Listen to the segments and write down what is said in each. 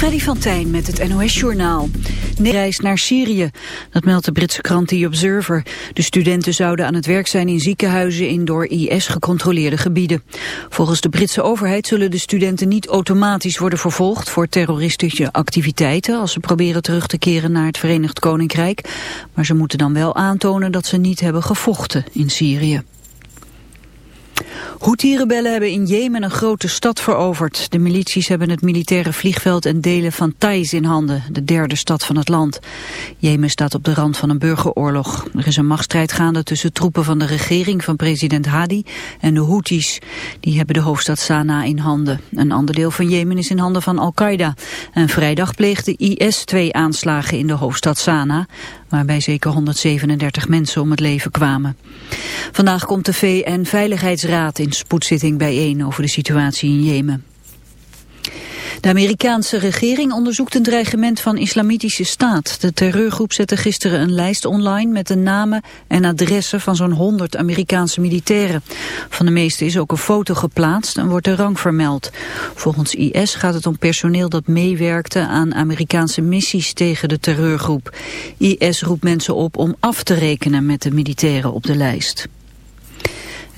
Freddy van Tijn met het NOS-journaal. Reis naar Syrië, dat meldt de Britse krant The Observer. De studenten zouden aan het werk zijn in ziekenhuizen in door IS gecontroleerde gebieden. Volgens de Britse overheid zullen de studenten niet automatisch worden vervolgd voor terroristische activiteiten als ze proberen terug te keren naar het Verenigd Koninkrijk. Maar ze moeten dan wel aantonen dat ze niet hebben gevochten in Syrië. Houthi-rebellen hebben in Jemen een grote stad veroverd. De milities hebben het militaire vliegveld en delen van Taiz in handen, de derde stad van het land. Jemen staat op de rand van een burgeroorlog. Er is een machtsstrijd gaande tussen troepen van de regering van president Hadi en de Houthis. Die hebben de hoofdstad Sanaa in handen. Een ander deel van Jemen is in handen van Al-Qaeda. En vrijdag pleegde IS twee aanslagen in de hoofdstad Sanaa waarbij zeker 137 mensen om het leven kwamen. Vandaag komt de VN-veiligheidsraad in spoedzitting bijeen over de situatie in Jemen. De Amerikaanse regering onderzoekt een dreigement van islamitische staat. De terreurgroep zette gisteren een lijst online met de namen en adressen van zo'n 100 Amerikaanse militairen. Van de meeste is ook een foto geplaatst en wordt de rang vermeld. Volgens IS gaat het om personeel dat meewerkte aan Amerikaanse missies tegen de terreurgroep. IS roept mensen op om af te rekenen met de militairen op de lijst.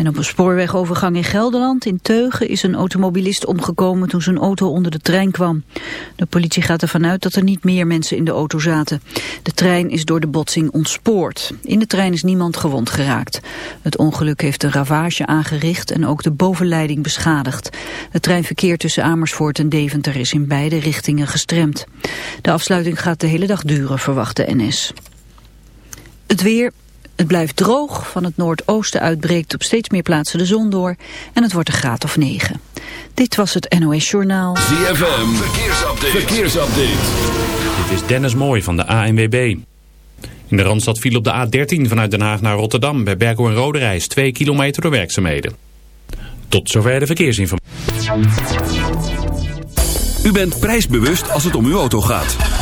En op een spoorwegovergang in Gelderland, in Teugen, is een automobilist omgekomen toen zijn auto onder de trein kwam. De politie gaat ervan uit dat er niet meer mensen in de auto zaten. De trein is door de botsing ontspoord. In de trein is niemand gewond geraakt. Het ongeluk heeft een ravage aangericht en ook de bovenleiding beschadigd. Het treinverkeer tussen Amersfoort en Deventer is in beide richtingen gestremd. De afsluiting gaat de hele dag duren, verwacht de NS. Het weer, het blijft droog, van het noordoosten uitbreekt op steeds meer plaatsen de zon door en het wordt een graad of 9. Dit was het NOS Journaal. ZFM, verkeersupdate. verkeersupdate. Dit is Dennis Mooij van de ANWB. In de Randstad viel op de A13 vanuit Den Haag naar Rotterdam bij Berkel en Roderijs 2 kilometer door werkzaamheden. Tot zover de verkeersinformatie. U bent prijsbewust als het om uw auto gaat.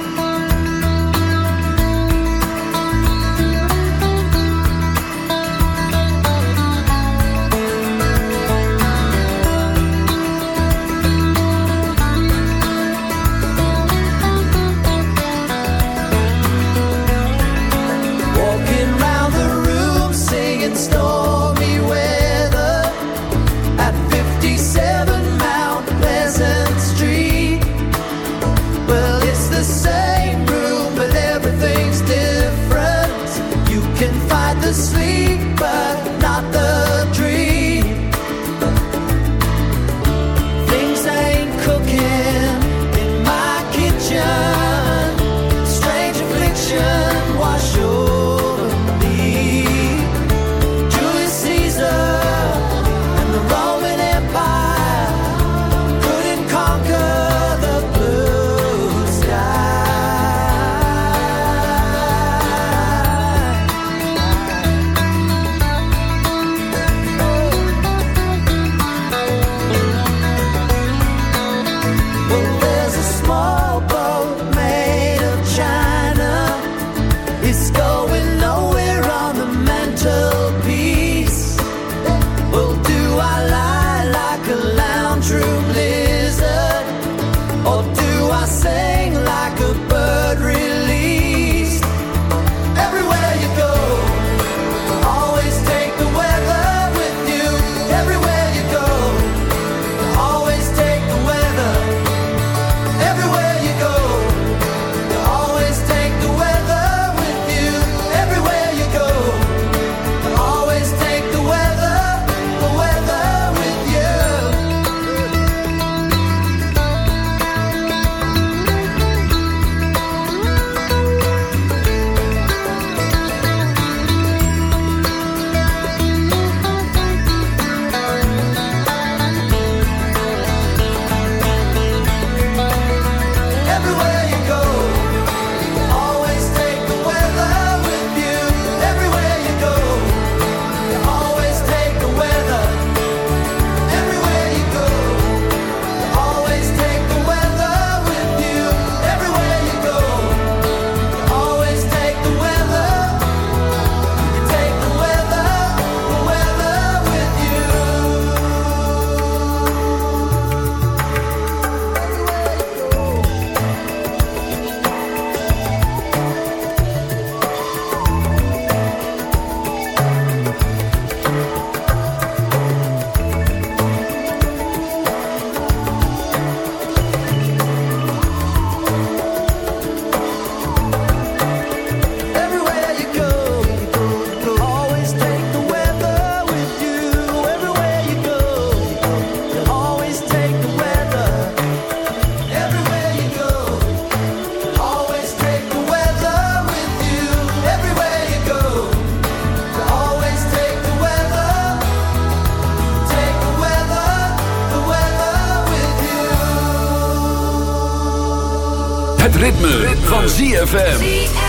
Ritme, van ZFM.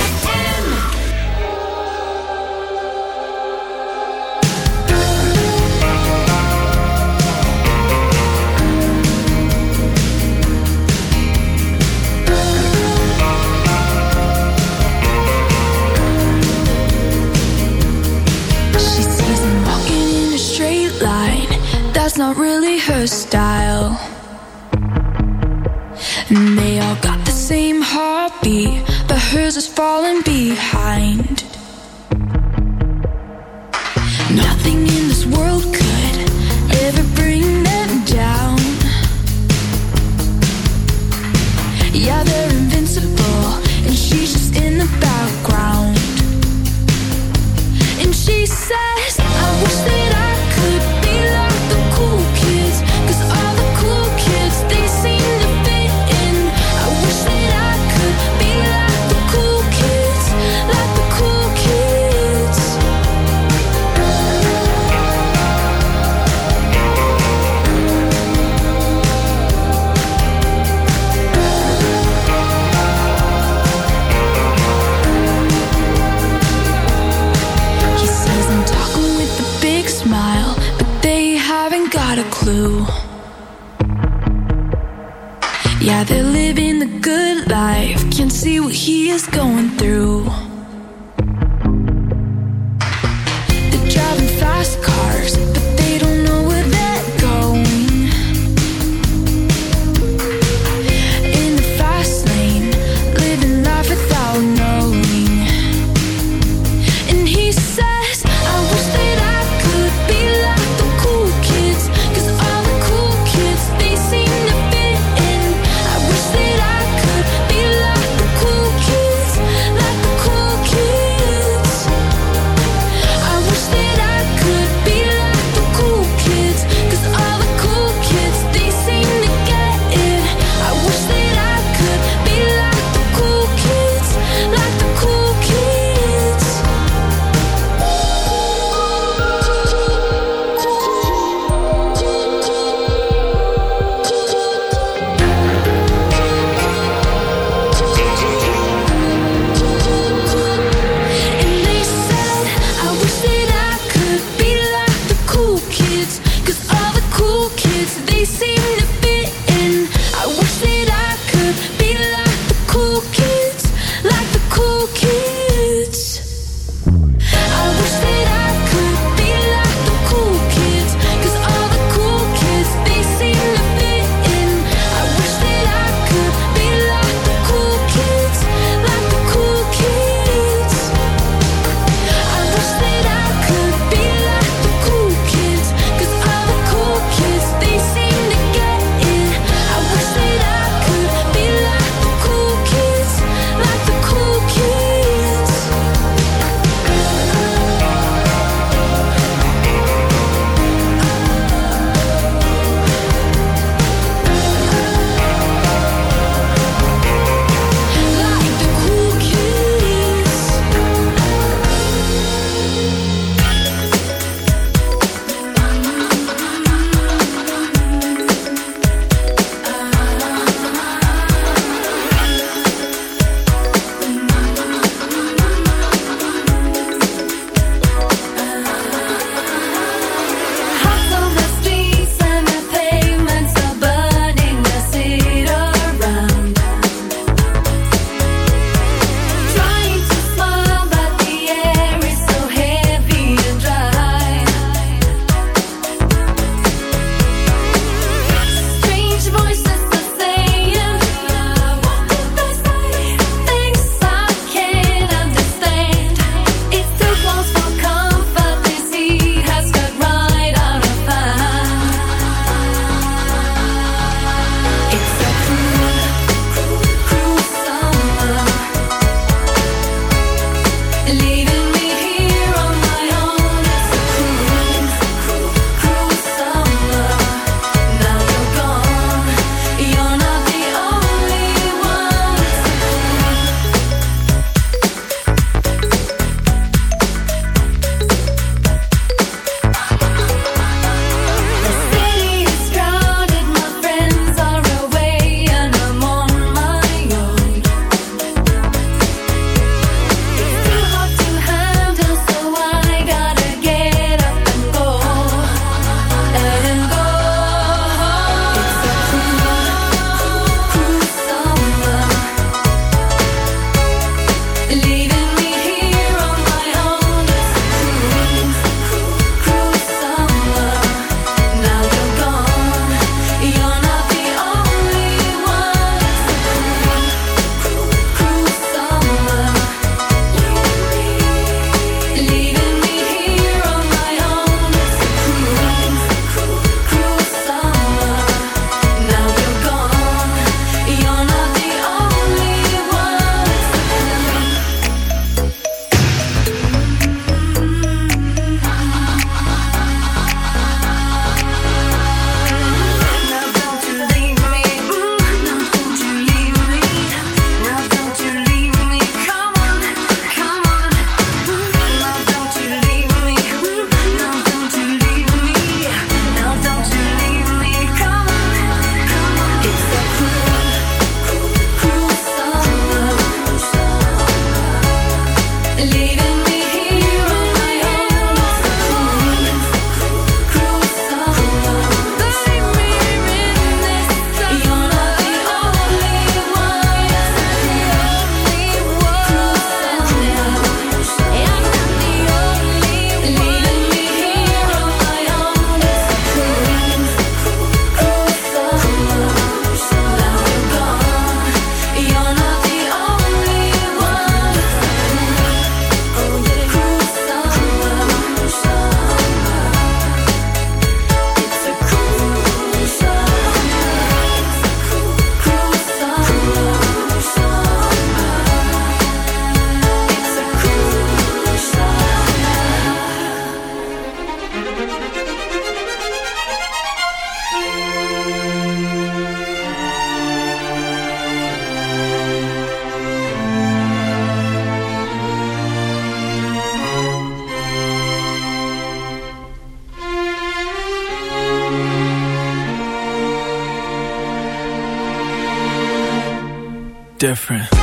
Different.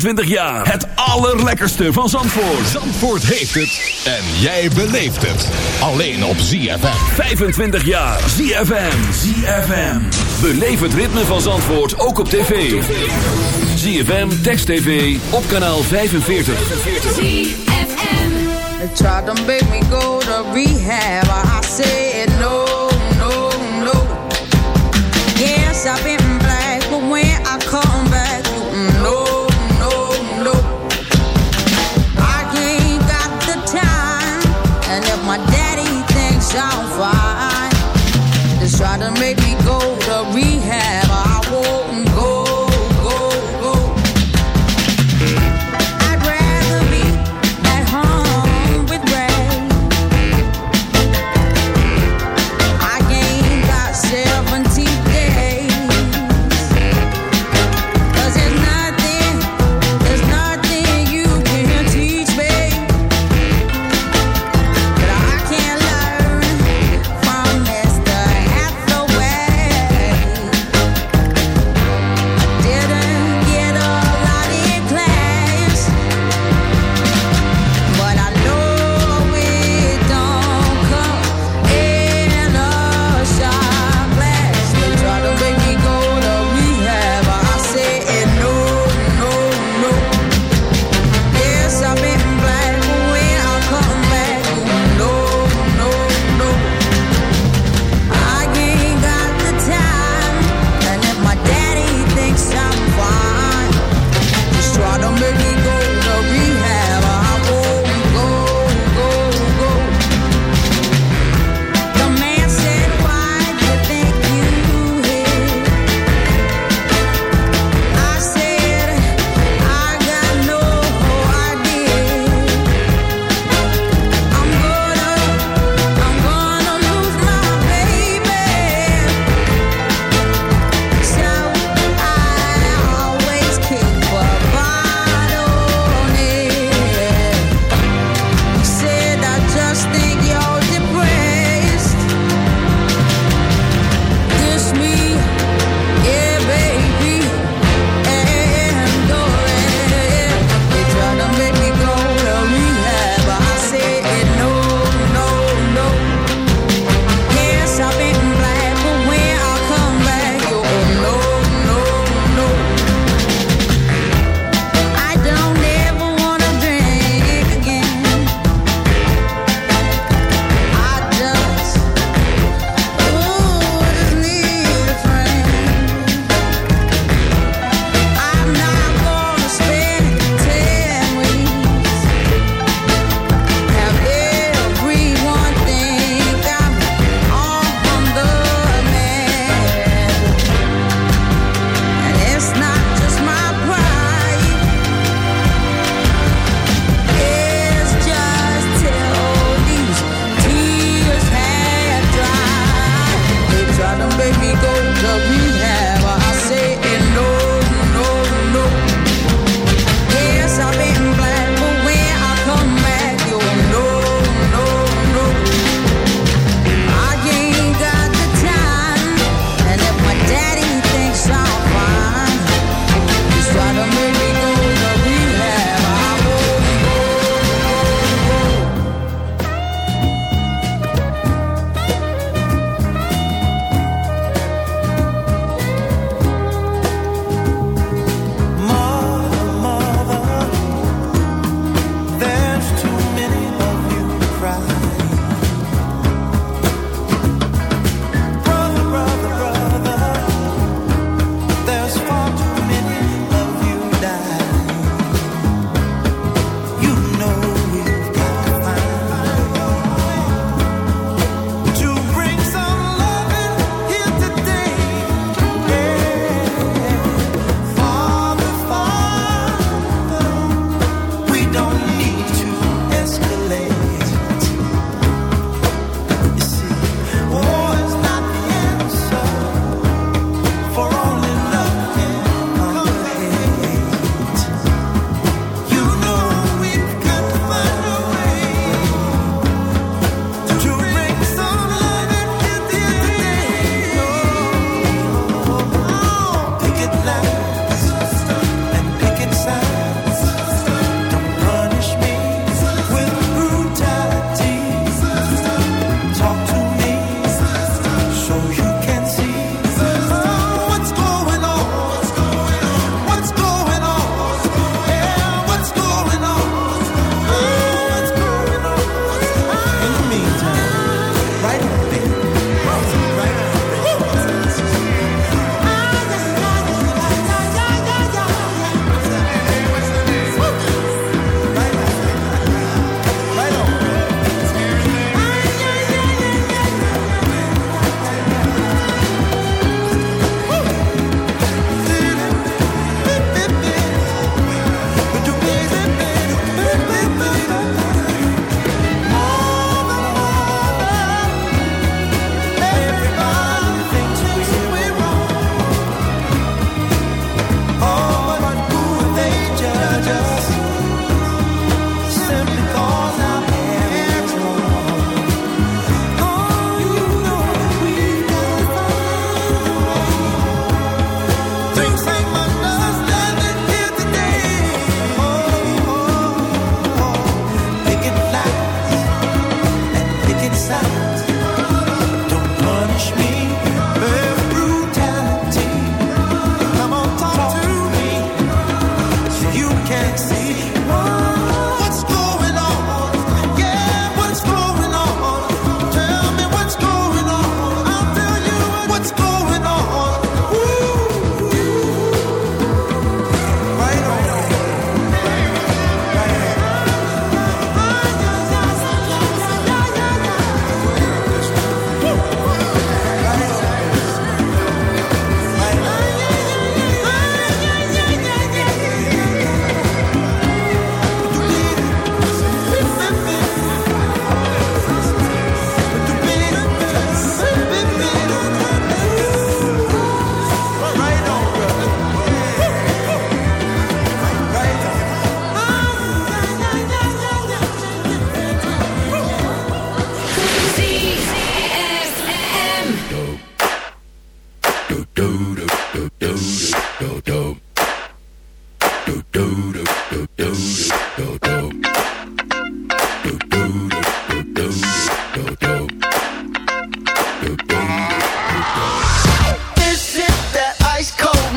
25 jaar. Het allerlekkerste van Zandvoort. Zandvoort heeft het en jij beleeft het. Alleen op ZFM. 25 jaar. ZFM. ZFM. Beleef het ritme van Zandvoort ook op tv. ZFM, Text TV, op kanaal 45. They tried to make me go to rehab. I said no, no, no. Yes, I've been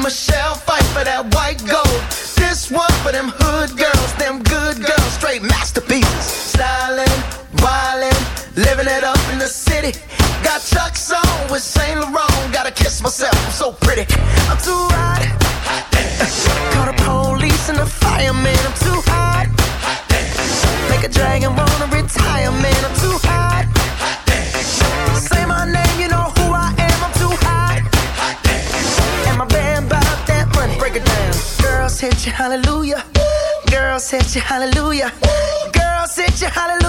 Michelle, fight for that white gold. This one for them hood girls, them good girls, straight masterpieces. Stylin', wildin', living it up in the city. Got Chuck's on with Saint Laurent, gotta kiss myself, I'm so pretty. I'm too hot. hallelujah. Girl, sit you hallelujah.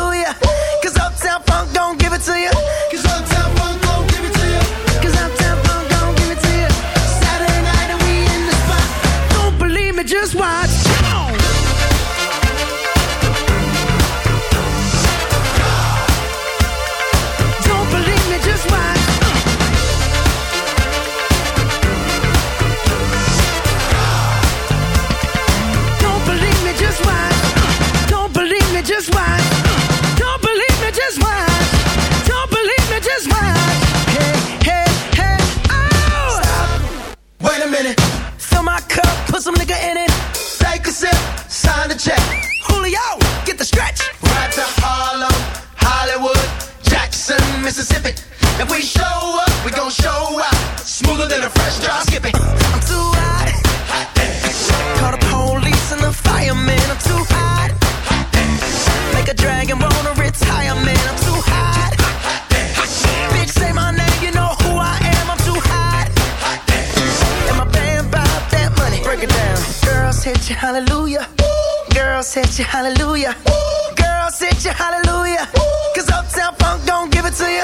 hallelujah. Cause Uptown Funk don't give it to you.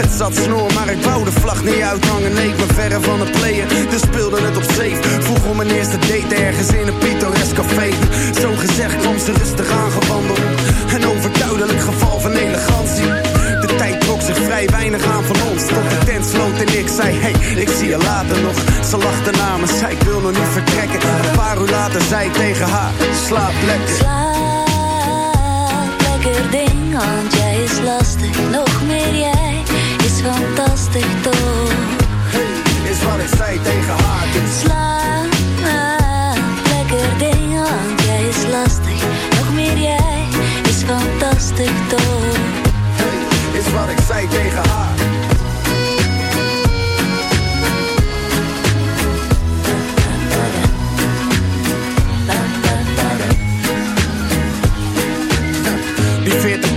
Het zat snor, maar ik wou de vlag niet uithangen. Ik ben verre van het playen, dus speelde het op safe. Vroeg om mijn eerste date ergens in een pittoresk café. Zo gezegd kwam ze rustig aangewandeld. Een overduidelijk geval van elegantie. De tijd trok zich vrij weinig aan van ons. Tot de tent sloot en ik zei, hey, ik zie je later nog. Ze lachte na me, zei ik wil nog niet vertrekken. Een paar uur later zei ik tegen haar, slaap lekker. Slaap lekker ding, want jij is lastig. Is fantastisch toch? Hey, is wat ik zei tegen haar. Dus Slaap lekker ding, want jij is lastig. Nog meer jij is fantastisch toch? hey, is wat ik zei tegen haar.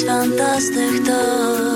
Jij is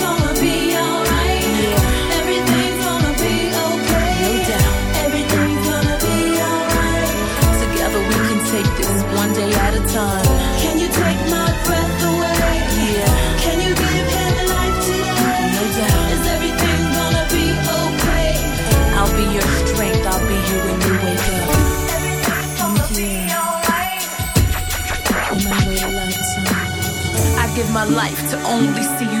time. Can you take my breath away? Yeah. Can you give him life today? No doubt. Is everything gonna be okay? I'll be your strength. I'll be here when you wake up. Everything's gonna be mm-hmm. alright. I give my life to only see you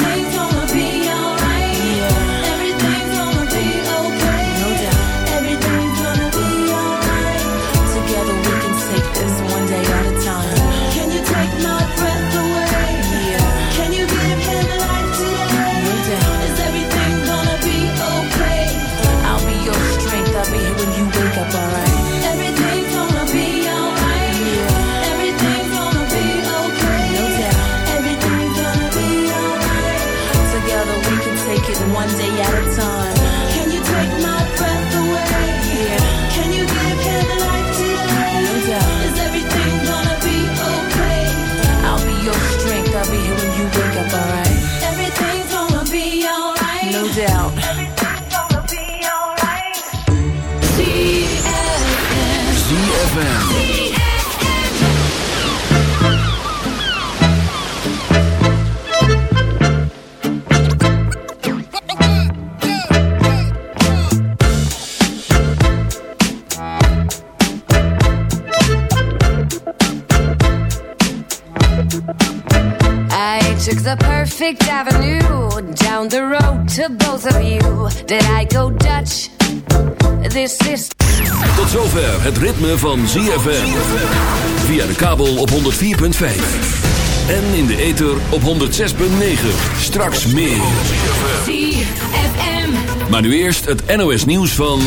perfect avenue down the road to both of you. Did I go Dutch? This is. Tot zover het ritme van ZFM. Via de kabel op 104.5. En in de ether op 106.9. Straks meer. ZFM. Maar nu eerst het NOS nieuws van...